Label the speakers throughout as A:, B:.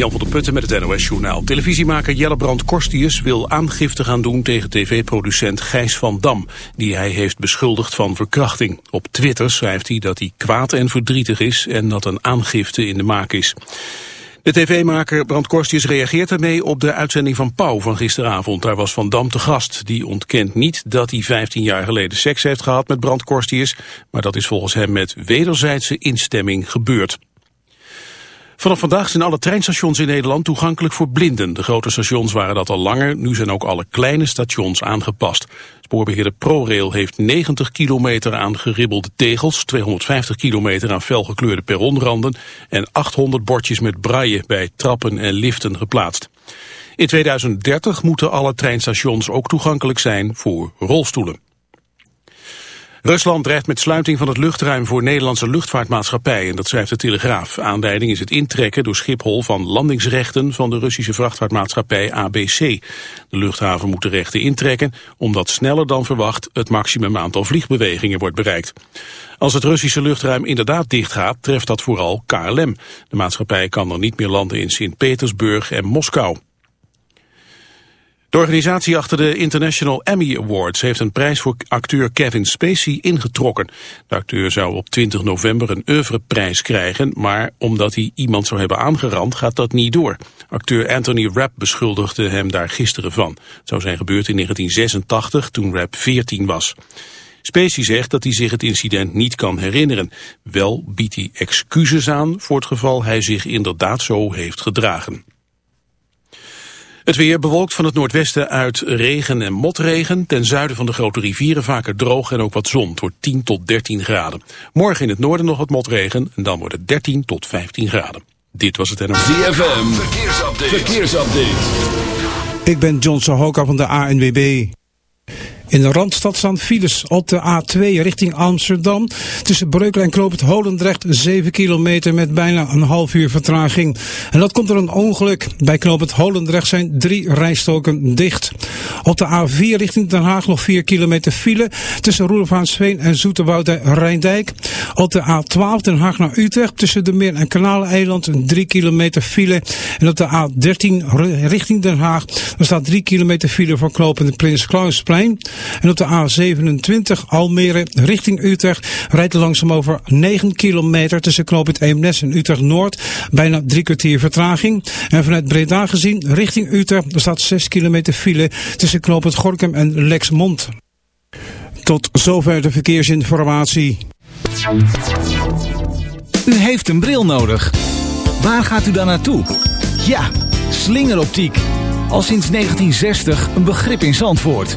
A: Jan van der Putten met het NOS-journaal. Televisiemaker Jelle Brand Korstius wil aangifte gaan doen tegen tv-producent Gijs van Dam, die hij heeft beschuldigd van verkrachting. Op Twitter schrijft hij dat hij kwaad en verdrietig is en dat een aangifte in de maak is. De tv-maker Brand Korstius reageert ermee op de uitzending van Pauw van gisteravond. Daar was Van Dam te gast. Die ontkent niet dat hij 15 jaar geleden seks heeft gehad met Brand Korstius, maar dat is volgens hem met wederzijdse instemming gebeurd. Vanaf vandaag zijn alle treinstations in Nederland toegankelijk voor blinden. De grote stations waren dat al langer, nu zijn ook alle kleine stations aangepast. Spoorbeheerder ProRail heeft 90 kilometer aan geribbelde tegels, 250 kilometer aan felgekleurde perronranden en 800 bordjes met braille bij trappen en liften geplaatst. In 2030 moeten alle treinstations ook toegankelijk zijn voor rolstoelen. Rusland dreigt met sluiting van het luchtruim voor Nederlandse luchtvaartmaatschappijen, dat schrijft de Telegraaf. Aanleiding is het intrekken door Schiphol van landingsrechten van de Russische vrachtvaartmaatschappij ABC. De luchthaven moet de rechten intrekken, omdat sneller dan verwacht het maximum aantal vliegbewegingen wordt bereikt. Als het Russische luchtruim inderdaad dichtgaat, treft dat vooral KLM. De maatschappij kan er niet meer landen in Sint-Petersburg en Moskou. De organisatie achter de International Emmy Awards heeft een prijs voor acteur Kevin Spacey ingetrokken. De acteur zou op 20 november een oeuvreprijs krijgen, maar omdat hij iemand zou hebben aangerand gaat dat niet door. Acteur Anthony Rapp beschuldigde hem daar gisteren van. Het zou zijn gebeurd in 1986 toen Rapp 14 was. Spacey zegt dat hij zich het incident niet kan herinneren. Wel biedt hij excuses aan voor het geval hij zich inderdaad zo heeft gedragen. Het weer bewolkt van het noordwesten uit regen en motregen. Ten zuiden van de grote rivieren vaker droog en ook wat zon. Het wordt 10 tot 13 graden. Morgen in het noorden nog wat motregen en dan wordt het 13 tot 15 graden. Dit was het NOS.
B: ZFM, verkeersupdate. verkeersupdate.
C: Ik ben John Sohoka van de ANWB. In de Randstad staan files op de A2 richting Amsterdam. Tussen Breukelen en Knoop het Holendrecht 7 kilometer met bijna een half uur vertraging. En dat komt door een ongeluk. Bij Knoop het Holendrecht zijn drie rijstoken dicht. Op de A4 richting Den Haag nog 4 kilometer file. Tussen Roelofaansveen en Zoeterwoude Rijndijk. Op de A12 Den Haag naar Utrecht. Tussen de Meer en Kanaleiland 3 kilometer file. En op de A13 richting Den Haag. Er staat 3 kilometer file voor knopende Prins Klausplein. En op de A27 Almere richting Utrecht rijdt langzaam over 9 kilometer tussen knooppunt Eemnes en Utrecht Noord. Bijna drie kwartier vertraging. En vanuit Breda gezien richting Utrecht er staat 6 kilometer file tussen knooppunt Gorkum en Lexmond. Tot zover de verkeersinformatie.
D: U heeft een bril nodig. Waar gaat u dan naartoe? Ja, slingeroptiek. Al sinds 1960 een begrip in Zandvoort.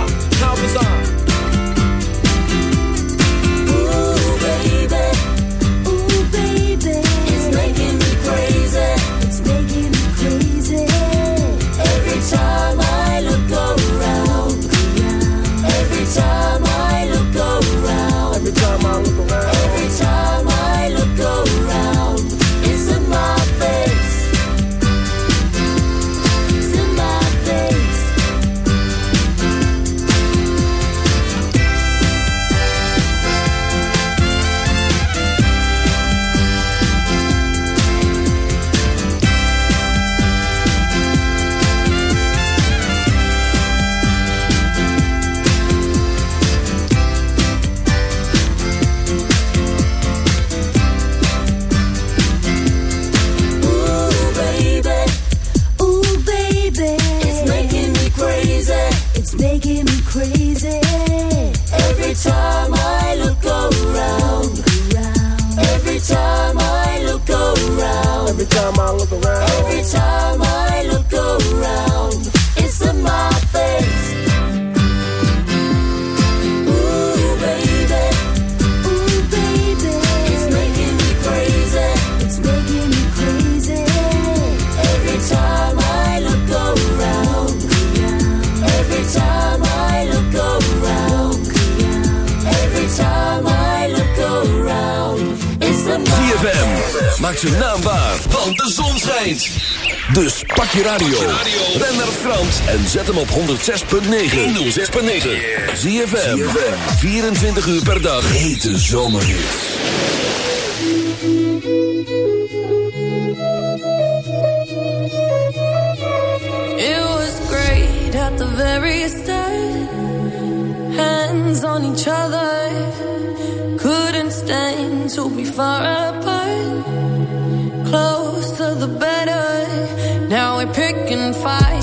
B: 106.9. 106.9. ZFM, 24 uur per dag. Hete zomerhits.
E: It was great at the very start. Hands on each other. Couldn't stand to be far apart. Closer the better. Now we're picking fights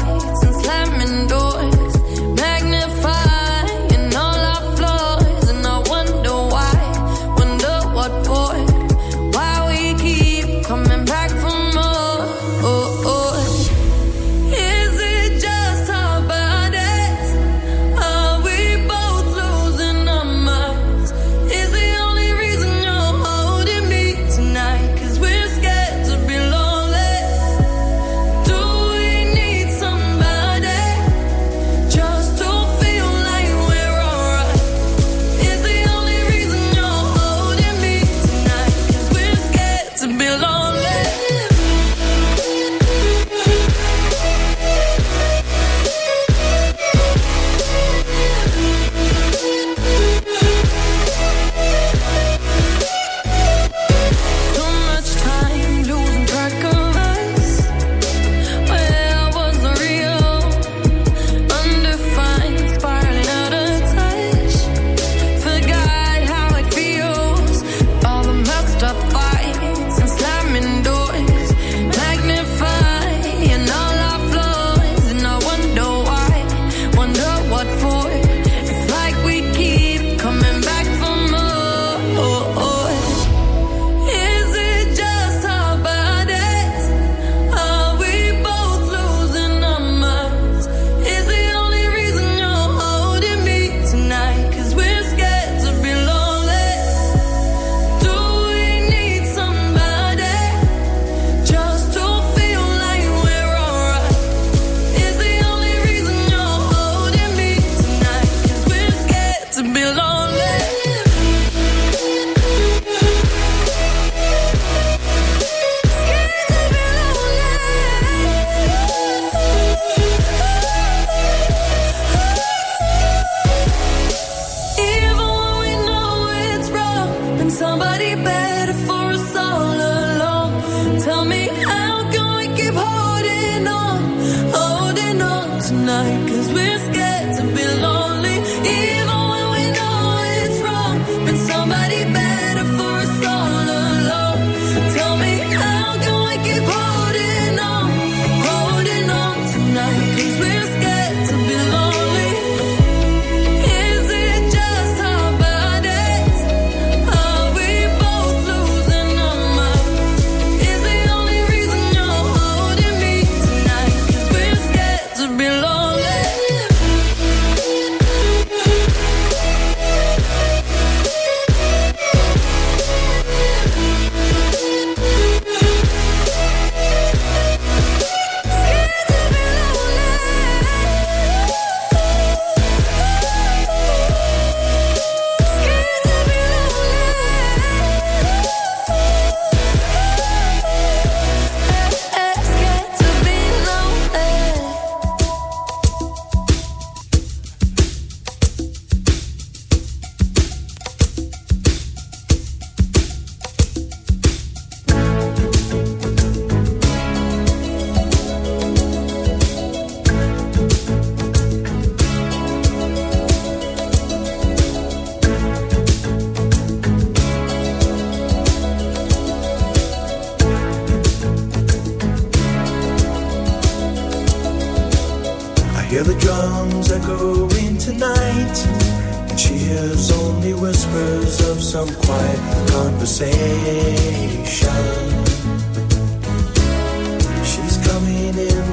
E: somebody better.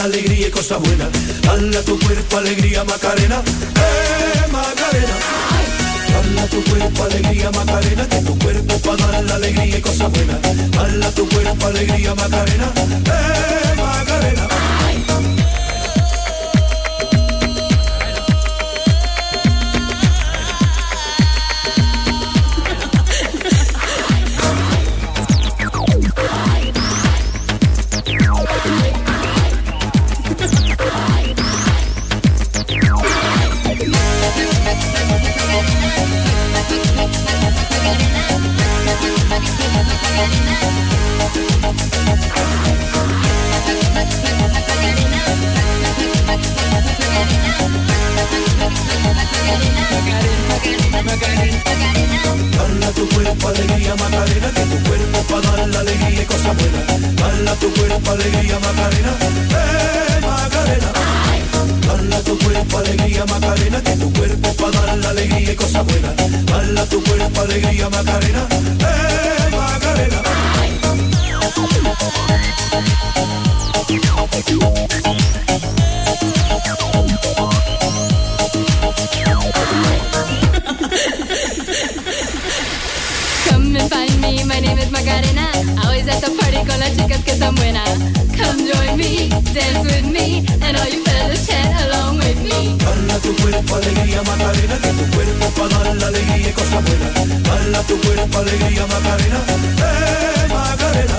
F: La alegría y cosas buenas. Dala tu cuerpo alegría Macarena, eh Macarena. Dala tu cuerpo alegría Macarena, que tu cuerpo para dar la alegría y cosas buenas. Dala tu cuerpo alegría Macarena, eh Macarena. Buenas. Dala tu cuerpo alegría Macarena, eh Macarena. Dala tu cuerpo alegría Macarena, que tu cuerpo para dar la alegría y cosas buenas. Dala tu cuerpo alegría Macarena, eh Macarena.
G: Find me, my name is Macarena. Always at the party con las chicas que están buenas. Come join me, dance with me, and all you fellas chant along with me.
F: Dala tu cuerpo alegría Macarena, que tu cuerpo para dar la alegría y cosas buenas. Dala tu cuerpo alegría Macarena, eh Macarena.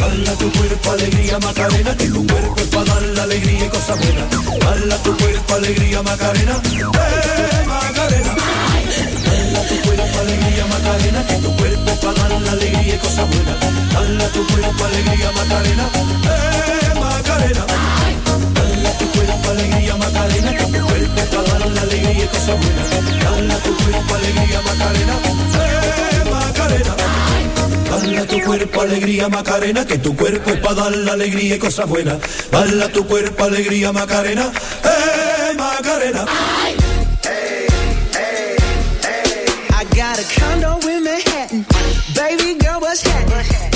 F: Dala tu cuerpo alegría Macarena, que tu cuerpo es dar la alegría y cosas buenas. Dala tu cuerpo alegría Macarena, eh Macarena. Dala tu cuerpo alegría Macarena, Dala tu cuerpo alegría Macarena, eh Macarena. Dala tu cuerpo alegría Macarena, que tu cuerpo es para dar la alegría y cosas buenas. Dala tu cuerpo alegría Macarena, eh Macarena. Dala tu cuerpo alegría Macarena, que tu cuerpo es para dar la alegría y cosas buenas. Dala tu cuerpo alegría Macarena, eh Macarena.
H: I got a condo in Manhattan. Baby girl, what's happening?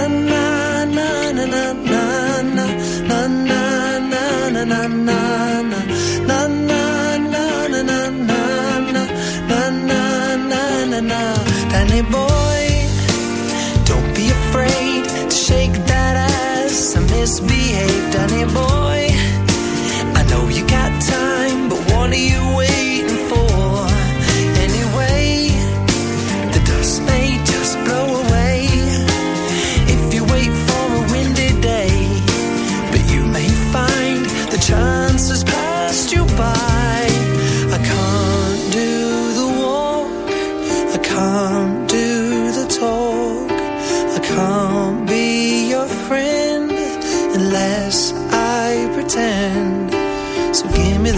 H: misbehaved, honey boy. I know you got time, but what are you waiting?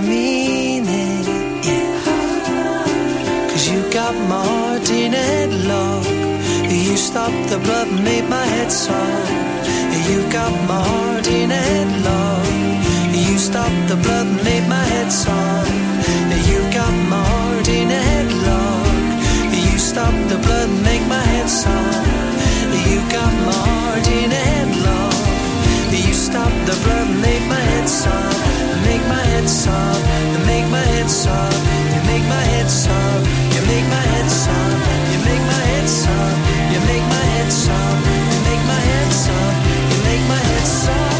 H: the meaning. Yeah. Cause you got Martin and love. You stopped the blood, made my head sob. You got
I: Martin and love. You stopped the blood, made my head sob. You got Martin and love. You stopped the blood, make my head sob. You got Martin and love stop the blood make my head soft. Make my head soft. Make my head soft. You make my head soft. You make my head soft. You make my head soft. You make my head soft. You make my head soft. You make my head soft.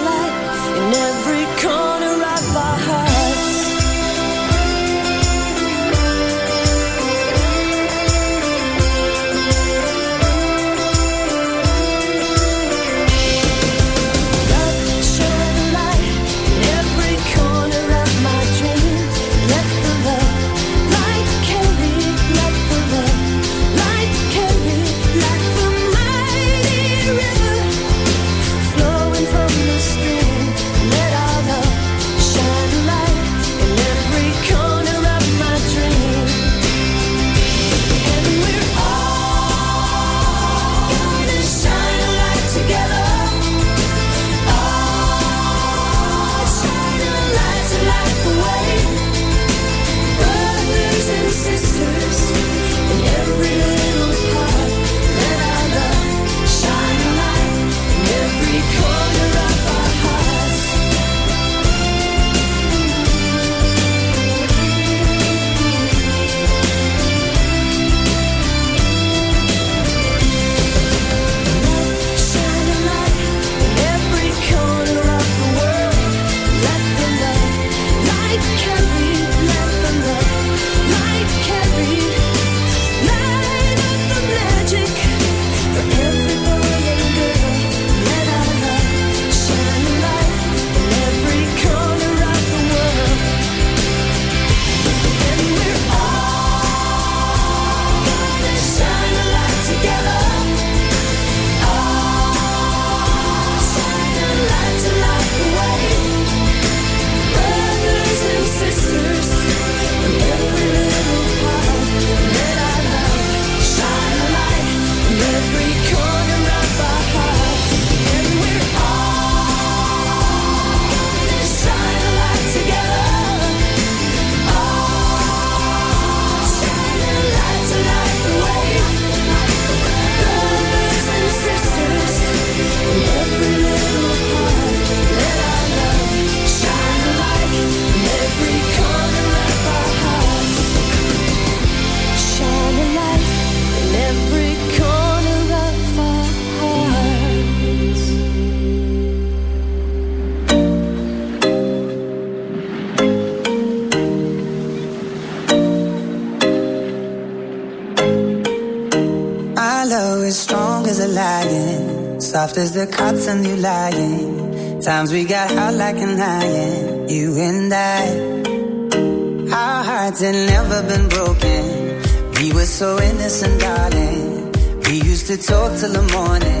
J: reminiscing, darling. We used to talk till the morning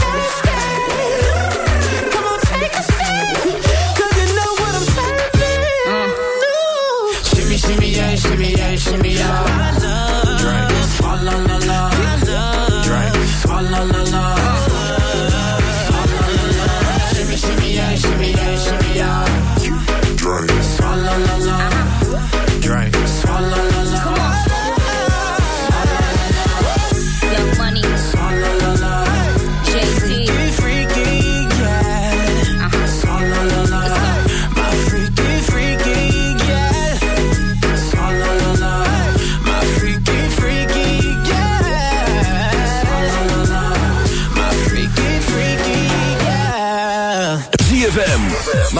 B: love